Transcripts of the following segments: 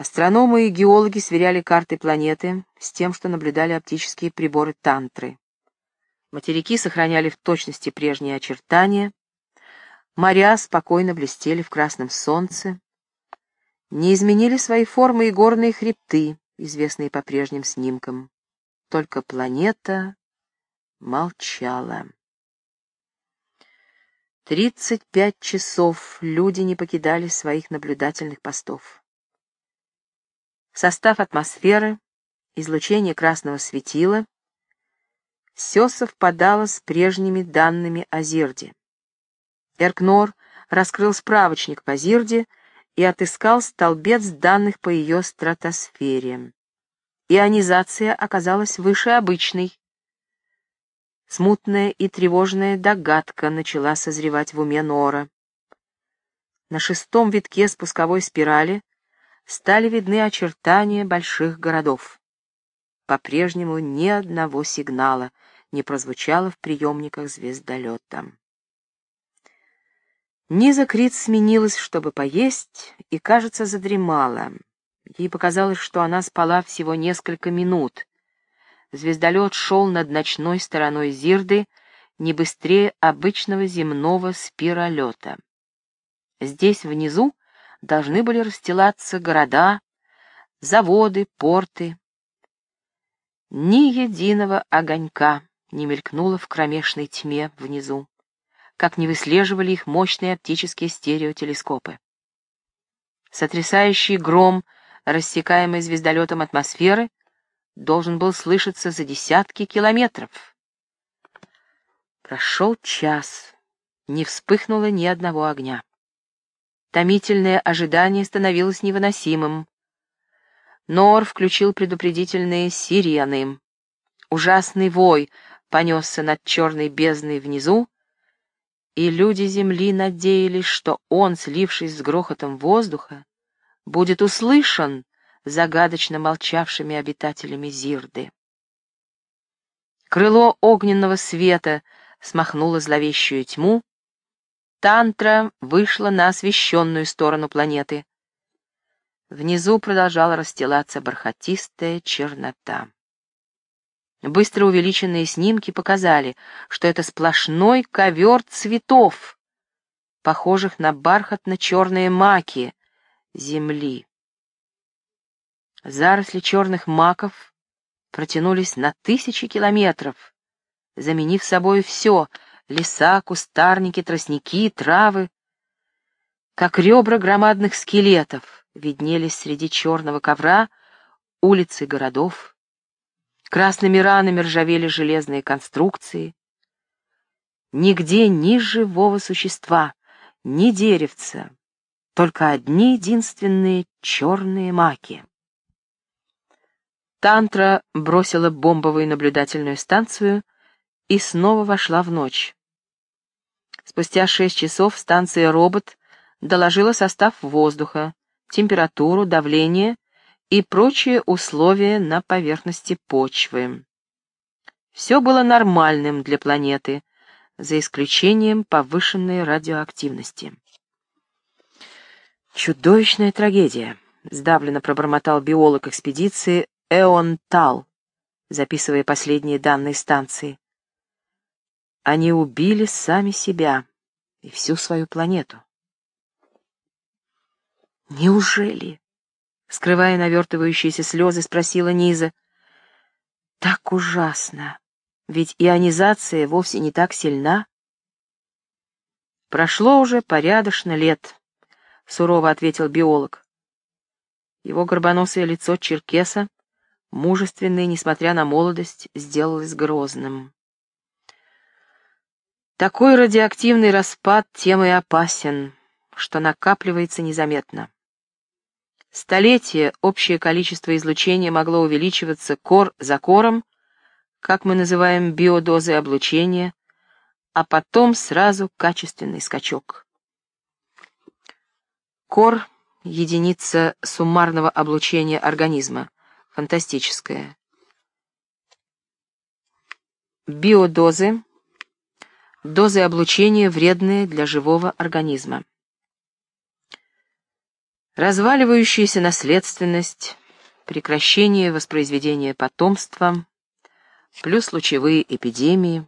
Астрономы и геологи сверяли карты планеты с тем, что наблюдали оптические приборы Тантры. Материки сохраняли в точности прежние очертания, моря спокойно блестели в красном солнце, не изменили свои формы и горные хребты, известные по прежним снимкам. Только планета молчала. Тридцать пять часов люди не покидали своих наблюдательных постов. Состав атмосферы, излучение красного светила — все совпадало с прежними данными о Зирде. Эркнор раскрыл справочник по Зирде и отыскал столбец данных по ее стратосфере. Ионизация оказалась выше обычной. Смутная и тревожная догадка начала созревать в уме Нора. На шестом витке спусковой спирали стали видны очертания больших городов. По-прежнему ни одного сигнала не прозвучало в приемниках звездолета. Низа Крит сменилась, чтобы поесть, и, кажется, задремала. Ей показалось, что она спала всего несколько минут. Звездолет шел над ночной стороной Зирды не быстрее обычного земного спиролета. Здесь, внизу, должны были расстилаться города, заводы, порты. Ни единого огонька не мелькнуло в кромешной тьме внизу, как не выслеживали их мощные оптические стереотелескопы. Сотрясающий гром, рассекаемый звездолетом атмосферы, должен был слышаться за десятки километров. Прошел час, не вспыхнуло ни одного огня. Томительное ожидание становилось невыносимым. Нор включил предупредительные сирены. Ужасный вой понесся над черной бездной внизу, и люди Земли надеялись, что он, слившись с грохотом воздуха, будет услышан загадочно молчавшими обитателями Зирды. Крыло огненного света смахнуло зловещую тьму, Тантра вышла на освещенную сторону планеты. Внизу продолжала расстилаться бархатистая чернота. Быстро увеличенные снимки показали, что это сплошной ковер цветов, похожих на бархатно-черные маки земли. Заросли черных маков протянулись на тысячи километров, заменив собой все — леса, кустарники, тростники, травы. Как ребра громадных скелетов виднелись среди черного ковра улицы городов. Красными ранами ржавели железные конструкции. Нигде ни живого существа, ни деревца, только одни единственные черные маки. Тантра бросила бомбовую наблюдательную станцию и снова вошла в ночь. Спустя шесть часов станция «Робот» доложила состав воздуха, температуру, давление и прочие условия на поверхности почвы. Все было нормальным для планеты, за исключением повышенной радиоактивности. «Чудовищная трагедия», — сдавленно пробормотал биолог экспедиции Эон Тал, записывая последние данные станции. Они убили сами себя и всю свою планету. «Неужели?» — скрывая навертывающиеся слезы, спросила Низа. «Так ужасно! Ведь ионизация вовсе не так сильна». «Прошло уже порядочно лет», — сурово ответил биолог. Его горбоносое лицо черкеса, мужественное, несмотря на молодость, сделалось грозным. Такой радиоактивный распад тем и опасен, что накапливается незаметно. Столетия общее количество излучения могло увеличиваться кор за кором, как мы называем биодозы облучения, а потом сразу качественный скачок. Кор — единица суммарного облучения организма, фантастическая. Биодозы Дозы облучения вредные для живого организма. Разваливающаяся наследственность, прекращение воспроизведения потомства, плюс лучевые эпидемии.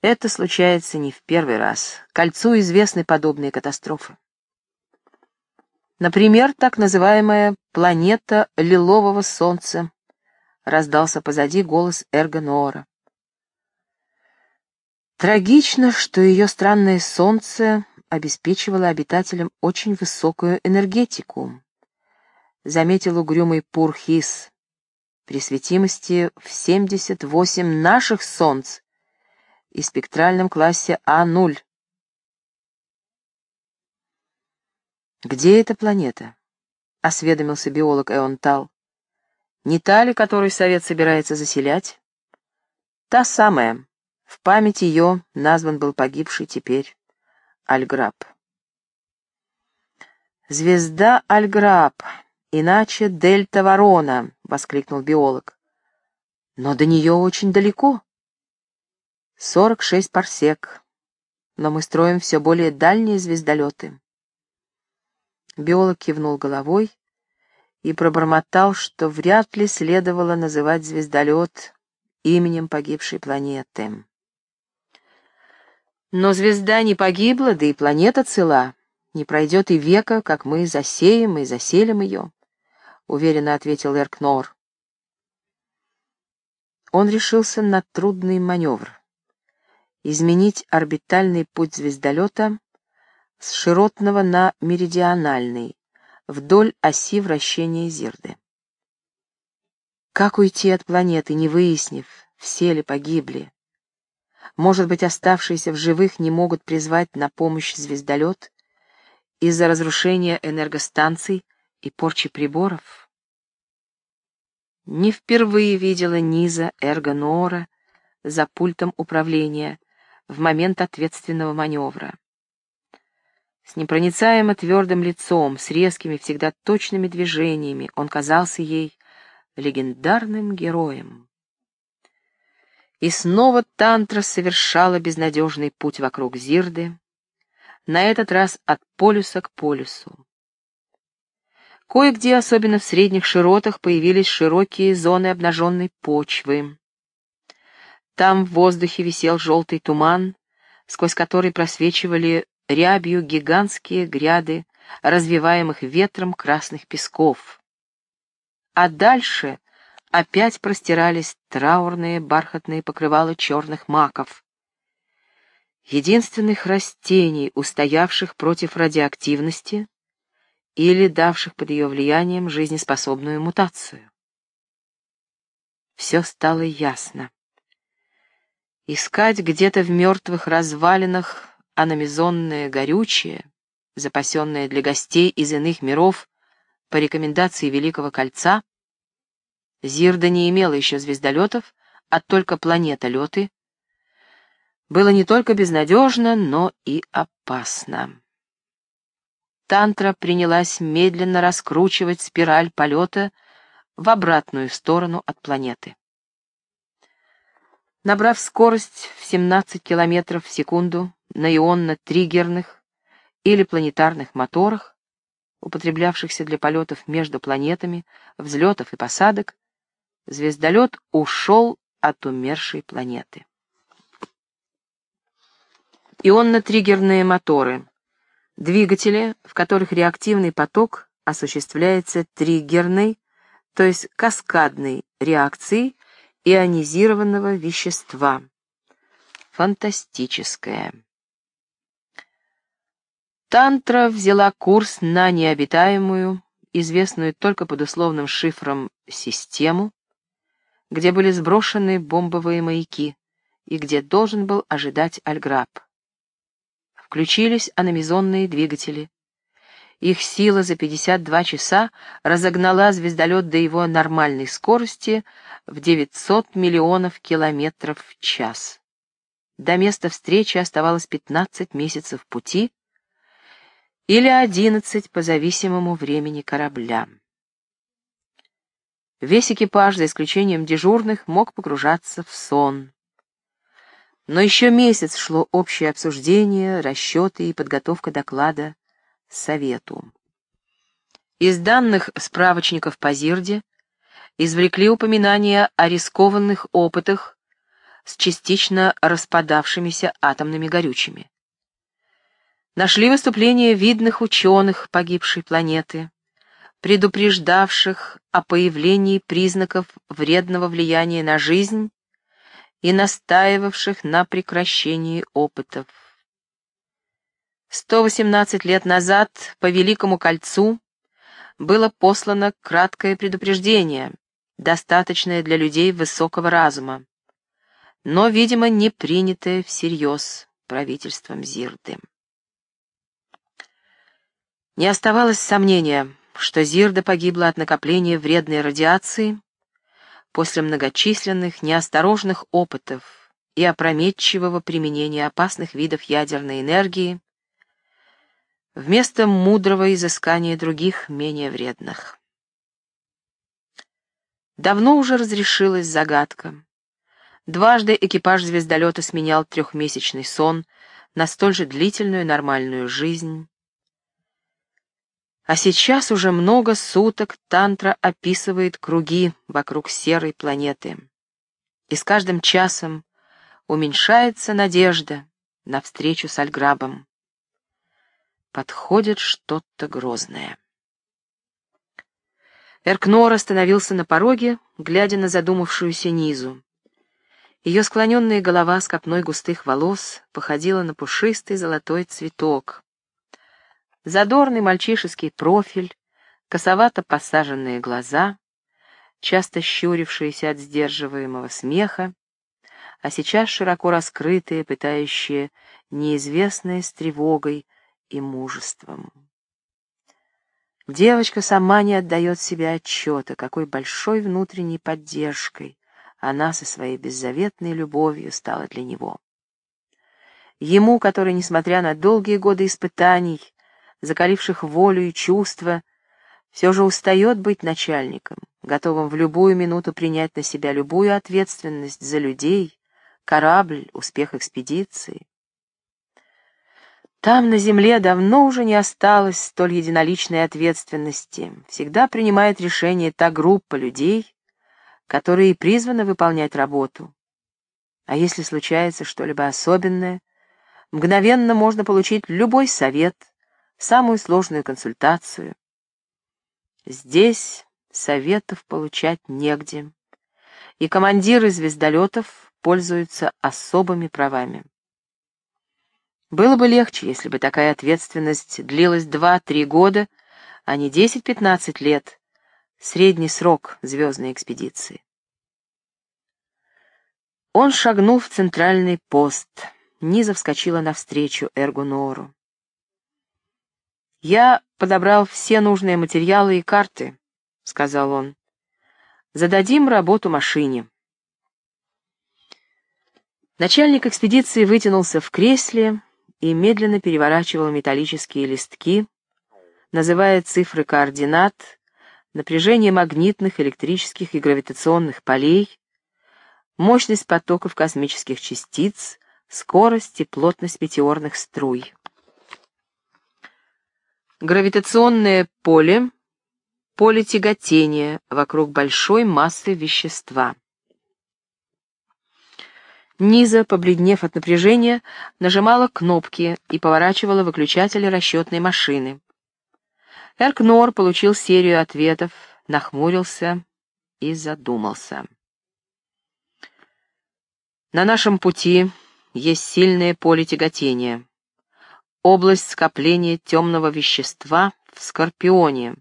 Это случается не в первый раз. Кольцу известны подобные катастрофы. Например, так называемая планета лилового солнца. Раздался позади голос Эргонора. Трагично, что ее странное солнце обеспечивало обитателям очень высокую энергетику. Заметил угрюмый Пурхис. При светимости в 78 наших солнц и спектральном классе А0. «Где эта планета?» — осведомился биолог Эонтал. «Не та ли, которую Совет собирается заселять?» «Та самая. В память ее назван был погибший теперь Альграб». «Звезда Альграб, иначе Дельта Ворона!» — воскликнул биолог. «Но до нее очень далеко». «Сорок шесть парсек, но мы строим все более дальние звездолеты». Биолог кивнул головой и пробормотал, что вряд ли следовало называть звездолет именем погибшей планеты. Но звезда не погибла, да и планета цела. Не пройдет и века, как мы засеем и заселим ее, — уверенно ответил Эркнор. Он решился на трудный маневр. Изменить орбитальный путь звездолета с широтного на меридиональный, вдоль оси вращения Зирды. Как уйти от планеты, не выяснив, все ли погибли? Может быть, оставшиеся в живых не могут призвать на помощь звездолет из-за разрушения энергостанций и порчи приборов? Не впервые видела Низа Эргонора за пультом управления в момент ответственного маневра с непроницаемо твердым лицом, с резкими, всегда точными движениями, он казался ей легендарным героем. И снова Тантра совершала безнадежный путь вокруг Зирды, на этот раз от полюса к полюсу. Кое-где, особенно в средних широтах, появились широкие зоны обнаженной почвы. Там в воздухе висел желтый туман, сквозь который просвечивали рябью гигантские гряды развиваемых ветром красных песков. А дальше опять простирались траурные бархатные покрывала черных маков, единственных растений, устоявших против радиоактивности или давших под ее влиянием жизнеспособную мутацию. Все стало ясно. Искать где-то в мертвых развалинах аномизонное горючее, запасенное для гостей из иных миров по рекомендации Великого Кольца, Зирда не имела еще звездолетов, а только планетолеты, было не только безнадежно, но и опасно. Тантра принялась медленно раскручивать спираль полета в обратную сторону от планеты. Набрав скорость в 17 км в секунду, на ионно-триггерных или планетарных моторах, употреблявшихся для полетов между планетами, взлетов и посадок, звездолет ушел от умершей планеты. Ионно-триггерные моторы — двигатели, в которых реактивный поток осуществляется триггерной, то есть каскадной реакцией ионизированного вещества. Фантастическое. Тантра взяла курс на необитаемую, известную только под условным шифром, систему, где были сброшены бомбовые маяки и где должен был ожидать Альграб. Включились аномизонные двигатели. Их сила за 52 часа разогнала звездолет до его нормальной скорости в 900 миллионов километров в час. До места встречи оставалось 15 месяцев пути, или одиннадцать по зависимому времени корабля. Весь экипаж, за исключением дежурных, мог погружаться в сон. Но еще месяц шло общее обсуждение, расчеты и подготовка доклада Совету. Из данных справочников по Зирде извлекли упоминания о рискованных опытах с частично распадавшимися атомными горючими. Нашли выступления видных ученых погибшей планеты, предупреждавших о появлении признаков вредного влияния на жизнь и настаивавших на прекращении опытов. 118 лет назад по Великому кольцу было послано краткое предупреждение, достаточное для людей высокого разума, но, видимо, не принятое всерьез правительством Зирды. Не оставалось сомнения, что Зирда погибла от накопления вредной радиации после многочисленных неосторожных опытов и опрометчивого применения опасных видов ядерной энергии вместо мудрого изыскания других, менее вредных. Давно уже разрешилась загадка. Дважды экипаж звездолета сменял трехмесячный сон на столь же длительную нормальную жизнь. А сейчас уже много суток Тантра описывает круги вокруг серой планеты. И с каждым часом уменьшается надежда на встречу с Альграбом подходит что-то грозное. Эркнор остановился на пороге, глядя на задумавшуюся Низу. Ее склоненная голова с копной густых волос походила на пушистый золотой цветок. Задорный мальчишеский профиль, косовато посаженные глаза, часто щурившиеся от сдерживаемого смеха, а сейчас широко раскрытые, пытающие неизвестное с тревогой и мужеством. Девочка сама не отдает себе отчета, какой большой внутренней поддержкой она со своей беззаветной любовью стала для него. Ему, который, несмотря на долгие годы испытаний, закаливших волю и чувства, все же устает быть начальником, готовым в любую минуту принять на себя любую ответственность за людей, корабль, успех экспедиции. Там, на земле, давно уже не осталось столь единоличной ответственности. Всегда принимает решение та группа людей, которые призваны выполнять работу. А если случается что-либо особенное, мгновенно можно получить любой совет, самую сложную консультацию. Здесь советов получать негде, и командиры звездолетов пользуются особыми правами. Было бы легче, если бы такая ответственность длилась два-три года, а не десять-пятнадцать лет, средний срок звездной экспедиции. Он шагнул в центральный пост. Низа вскочила навстречу Эргунору. «Я подобрал все нужные материалы и карты», — сказал он. «Зададим работу машине». Начальник экспедиции вытянулся в кресле, и медленно переворачивал металлические листки, называя цифры координат, напряжение магнитных, электрических и гравитационных полей, мощность потоков космических частиц, скорость и плотность метеорных струй. Гравитационное поле — поле тяготения вокруг большой массы вещества. Низа, побледнев от напряжения, нажимала кнопки и поворачивала выключатели расчетной машины. Эркнор получил серию ответов, нахмурился и задумался. На нашем пути есть сильное поле тяготения. Область скопления темного вещества в Скорпионе,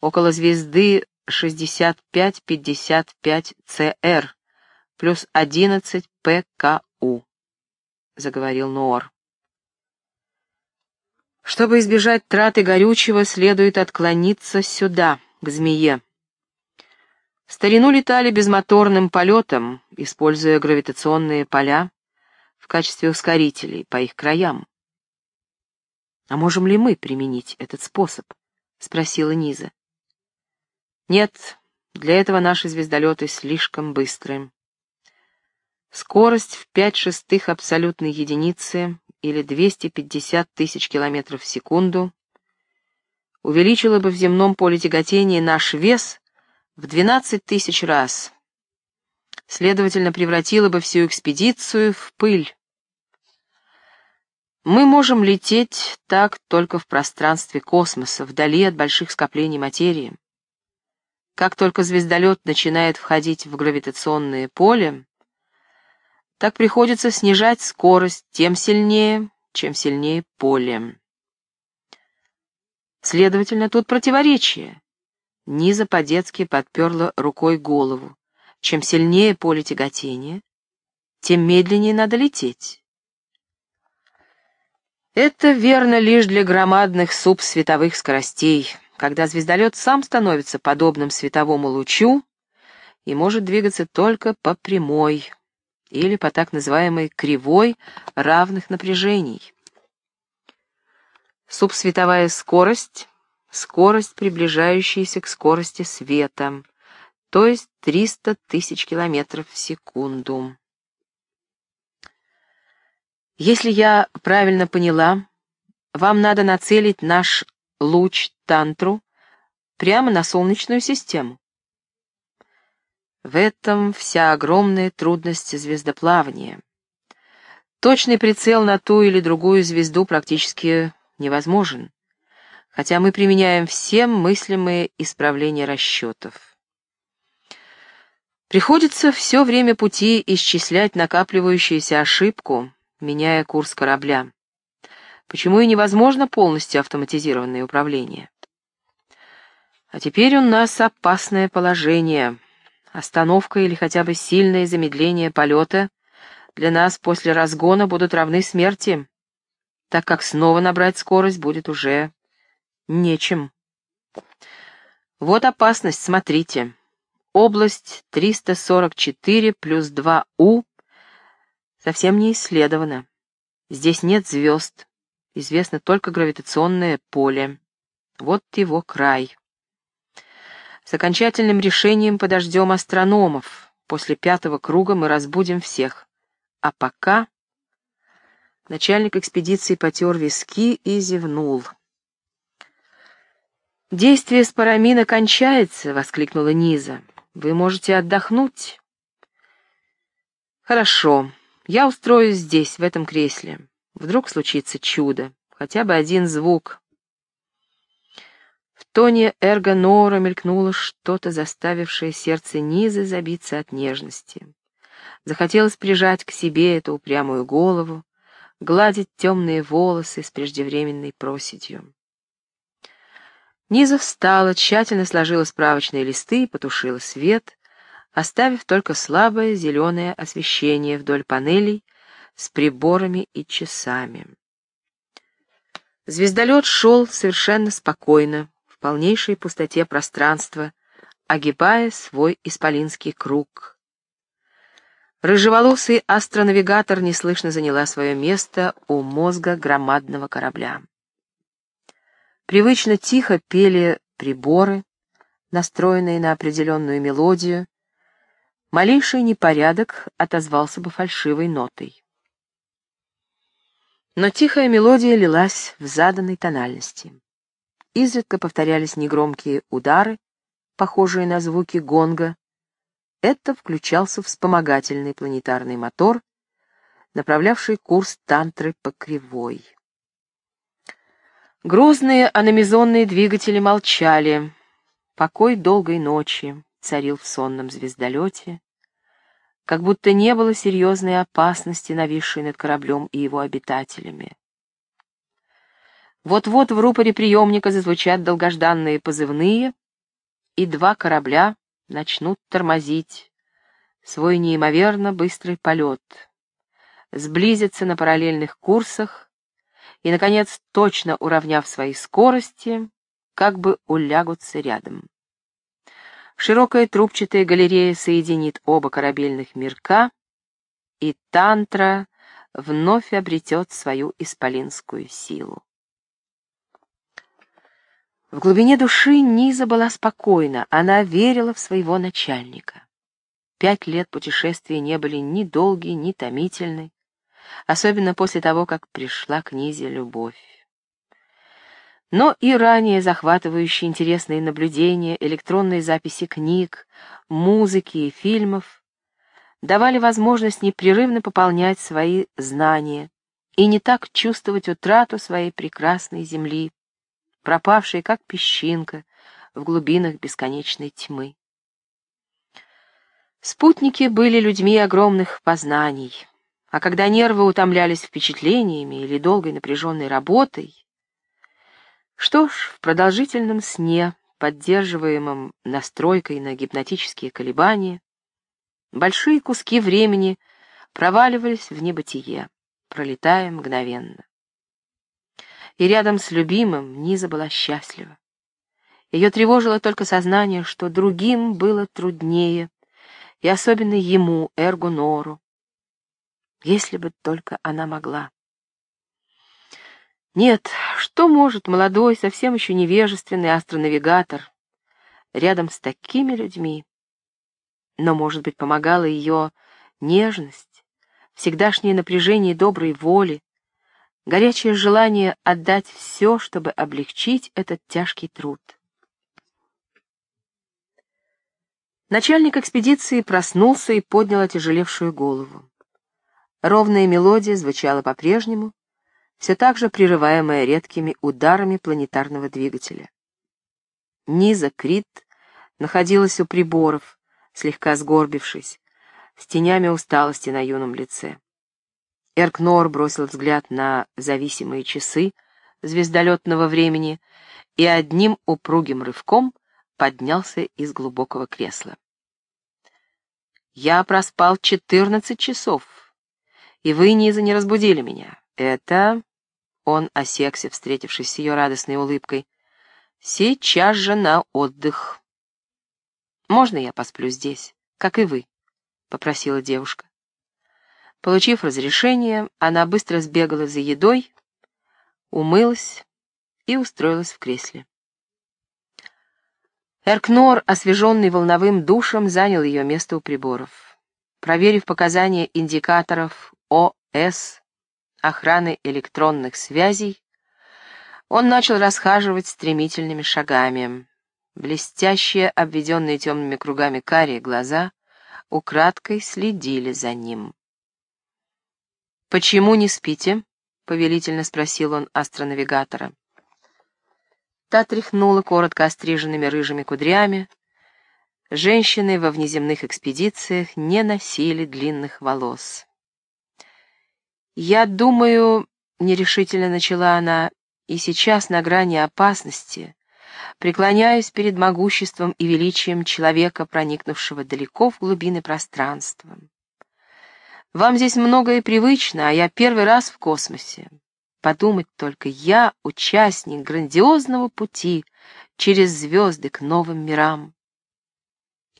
около звезды 6555CR, плюс 11 ПКУ, — заговорил Ноор. Чтобы избежать траты горючего, следует отклониться сюда, к змее. В старину летали безмоторным полетом, используя гравитационные поля в качестве ускорителей по их краям. «А можем ли мы применить этот способ?» — спросила Низа. «Нет, для этого наши звездолеты слишком быстрые. Скорость в 5 шестых абсолютной единицы или 250 тысяч километров в секунду увеличило бы в земном поле тяготения наш вес в 12 тысяч раз. Следовательно, превратило бы всю экспедицию в пыль. Мы можем лететь так только в пространстве космоса, вдали от больших скоплений материи. Как только звездолет начинает входить в гравитационное поле, так приходится снижать скорость тем сильнее, чем сильнее поле. Следовательно, тут противоречие. Низа по-детски подперла рукой голову. Чем сильнее поле тяготения, тем медленнее надо лететь. Это верно лишь для громадных субсветовых скоростей, когда звездолет сам становится подобным световому лучу и может двигаться только по прямой или по так называемой кривой равных напряжений. Субсветовая скорость — скорость, приближающаяся к скорости света, то есть 300 тысяч километров в секунду. Если я правильно поняла, вам надо нацелить наш луч Тантру прямо на Солнечную систему. В этом вся огромная трудность звездоплавания. Точный прицел на ту или другую звезду практически невозможен, хотя мы применяем все мыслимые исправления расчетов. Приходится все время пути исчислять накапливающуюся ошибку, меняя курс корабля. Почему и невозможно полностью автоматизированное управление? А теперь у нас опасное положение. Остановка или хотя бы сильное замедление полета для нас после разгона будут равны смерти так как снова набрать скорость будет уже нечем. Вот опасность, смотрите. Область 344 плюс 2У совсем не исследована. Здесь нет звезд, известно только гравитационное поле. Вот его край. С окончательным решением подождем астрономов. После пятого круга мы разбудим всех. А пока Начальник экспедиции потер виски и зевнул. «Действие спарамина кончается!» — воскликнула Низа. «Вы можете отдохнуть?» «Хорошо. Я устроюсь здесь, в этом кресле. Вдруг случится чудо. Хотя бы один звук». В тоне Эрго Нора мелькнуло что-то, заставившее сердце Низы забиться от нежности. Захотелось прижать к себе эту упрямую голову, гладить темные волосы с преждевременной проседью. Низа встала, тщательно сложила справочные листы и потушила свет, оставив только слабое зеленое освещение вдоль панелей с приборами и часами. Звездолет шел совершенно спокойно, в полнейшей пустоте пространства, огибая свой исполинский круг — Рыжеволосый астронавигатор неслышно заняла свое место у мозга громадного корабля. Привычно тихо пели приборы, настроенные на определенную мелодию. Малейший непорядок отозвался бы фальшивой нотой. Но тихая мелодия лилась в заданной тональности. Изредка повторялись негромкие удары, похожие на звуки гонга, это включался вспомогательный планетарный мотор, направлявший курс тантры по кривой. Грозные аномизонные двигатели молчали. Покой долгой ночи царил в сонном звездолете, как будто не было серьезной опасности, нависшей над кораблем и его обитателями. Вот-вот в рупоре приемника зазвучат долгожданные позывные, и два корабля начнут тормозить свой неимоверно быстрый полет, сблизятся на параллельных курсах и, наконец, точно уравняв свои скорости, как бы улягутся рядом. Широкая трубчатая галерея соединит оба корабельных мирка, и тантра вновь обретет свою исполинскую силу. В глубине души Низа была спокойна, она верила в своего начальника. Пять лет путешествия не были ни долгие, ни томительны, особенно после того, как пришла к Низе любовь. Но и ранее захватывающие интересные наблюдения, электронные записи книг, музыки и фильмов давали возможность непрерывно пополнять свои знания и не так чувствовать утрату своей прекрасной земли, пропавшей как песчинка в глубинах бесконечной тьмы. Спутники были людьми огромных познаний, а когда нервы утомлялись впечатлениями или долгой напряженной работой, что ж, в продолжительном сне, поддерживаемом настройкой на гипнотические колебания, большие куски времени проваливались в небытие, пролетая мгновенно. И рядом с любимым Низа была счастлива. Ее тревожило только сознание, что другим было труднее, и особенно ему, Эргу Нору. Если бы только она могла. Нет, что может молодой, совсем еще невежественный астронавигатор рядом с такими людьми? Но, может быть, помогала ее нежность, всегдашнее напряжение доброй воли, горячее желание отдать все, чтобы облегчить этот тяжкий труд. Начальник экспедиции проснулся и поднял отяжелевшую голову. Ровная мелодия звучала по-прежнему, все так же прерываемая редкими ударами планетарного двигателя. Низа Крит находилась у приборов, слегка сгорбившись, с тенями усталости на юном лице. Эркнор бросил взгляд на зависимые часы звездолетного времени и одним упругим рывком поднялся из глубокого кресла. «Я проспал четырнадцать часов, и вы, Низа, не разбудили меня. Это он осекся, встретившись с ее радостной улыбкой. «Сейчас же на отдых». «Можно я посплю здесь, как и вы?» — попросила девушка. Получив разрешение, она быстро сбегала за едой, умылась и устроилась в кресле. Эркнор, освеженный волновым душем, занял ее место у приборов. Проверив показания индикаторов ОС охраны электронных связей, он начал расхаживать стремительными шагами. Блестящие, обведенные темными кругами карие глаза украдкой следили за ним. «Почему не спите?» — повелительно спросил он астронавигатора. Та тряхнула коротко остриженными рыжими кудрями. Женщины во внеземных экспедициях не носили длинных волос. «Я думаю...» — нерешительно начала она, и сейчас на грани опасности, преклоняюсь перед могуществом и величием человека, проникнувшего далеко в глубины пространства. Вам здесь многое привычно, а я первый раз в космосе. Подумать только, я участник грандиозного пути через звезды к новым мирам.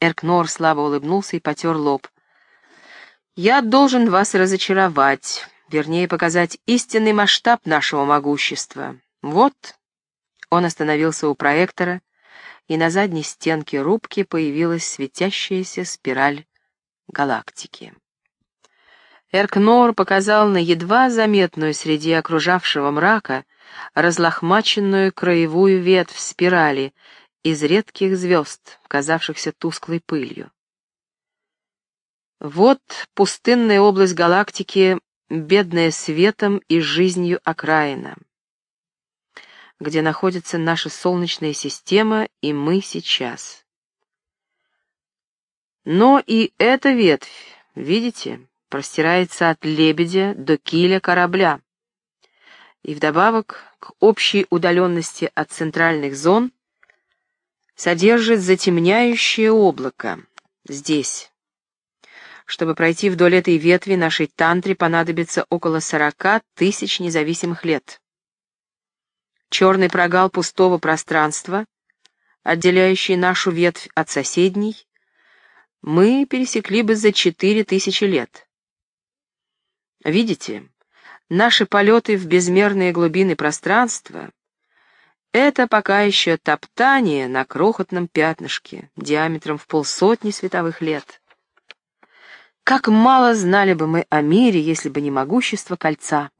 Эркнор слабо улыбнулся и потер лоб. «Я должен вас разочаровать вернее показать истинный масштаб нашего могущества. Вот, он остановился у проектора, и на задней стенке рубки появилась светящаяся спираль галактики. Эркнор показал на едва заметную среди окружавшего мрака разлохмаченную краевую ветвь спирали из редких звезд, казавшихся тусклой пылью. Вот пустынная область галактики бедная светом и жизнью окраина, где находится наша Солнечная система и мы сейчас. Но и эта ветвь, видите, простирается от лебедя до киля корабля. И вдобавок к общей удаленности от центральных зон содержит затемняющее облако здесь, чтобы пройти вдоль этой ветви нашей тантре понадобится около сорока тысяч независимых лет. Черный прогал пустого пространства, отделяющий нашу ветвь от соседней, мы пересекли бы за четыре тысячи лет. Видите, наши полеты в безмерные глубины пространства — это пока еще топтание на крохотном пятнышке диаметром в полсотни световых лет. Как мало знали бы мы о мире, если бы не могущество кольца.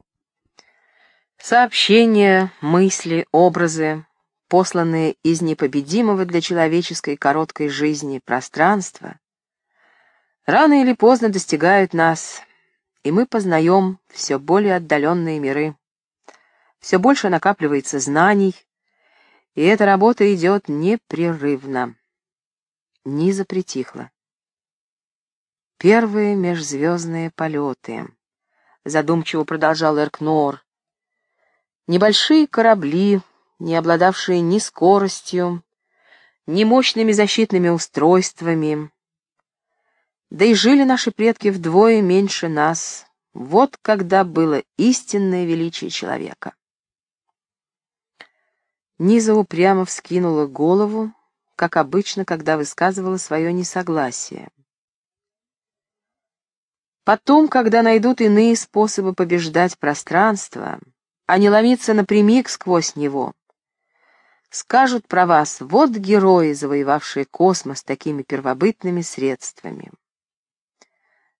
Сообщения, мысли, образы, посланные из непобедимого для человеческой короткой жизни пространства, рано или поздно достигают нас, и мы познаем все более отдаленные миры. Все больше накапливается знаний, и эта работа идет непрерывно. Низа притихла. Первые межзвездные полеты. Задумчиво продолжал Эркнор. Небольшие корабли, не обладавшие ни скоростью, ни мощными защитными устройствами. Да и жили наши предки вдвое меньше нас. Вот когда было истинное величие человека. Низа упрямо вскинула голову, как обычно, когда высказывала свое несогласие. Потом, когда найдут иные способы побеждать пространство, а не ломиться напрямик сквозь него, скажут про вас, вот герои, завоевавшие космос такими первобытными средствами.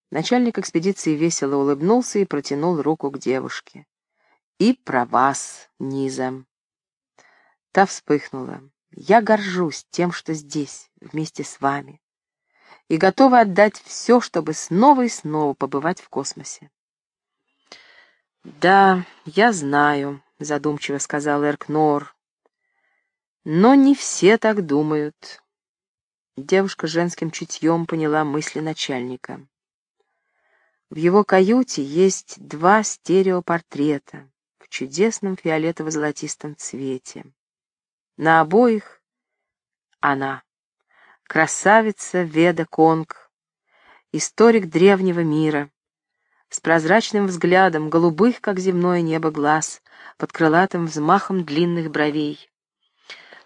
Начальник экспедиции весело улыбнулся и протянул руку к девушке. «И про вас, Низа». Та вспыхнула. «Я горжусь тем, что здесь, вместе с вами, и готова отдать все, чтобы снова и снова побывать в космосе». «Да, я знаю», — задумчиво сказал Эркнор. «Но не все так думают». Девушка женским чутьем поняла мысли начальника. В его каюте есть два стереопортрета в чудесном фиолетово-золотистом цвете. На обоих она, красавица Веда Конг, историк древнего мира, с прозрачным взглядом голубых, как земное небо, глаз, под крылатым взмахом длинных бровей.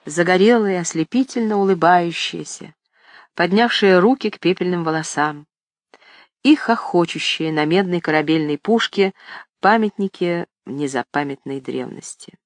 Загорелая, ослепительно улыбающаяся, поднявшая руки к пепельным волосам, и хохочущие на медной корабельной пушке памятники незапамятной древности.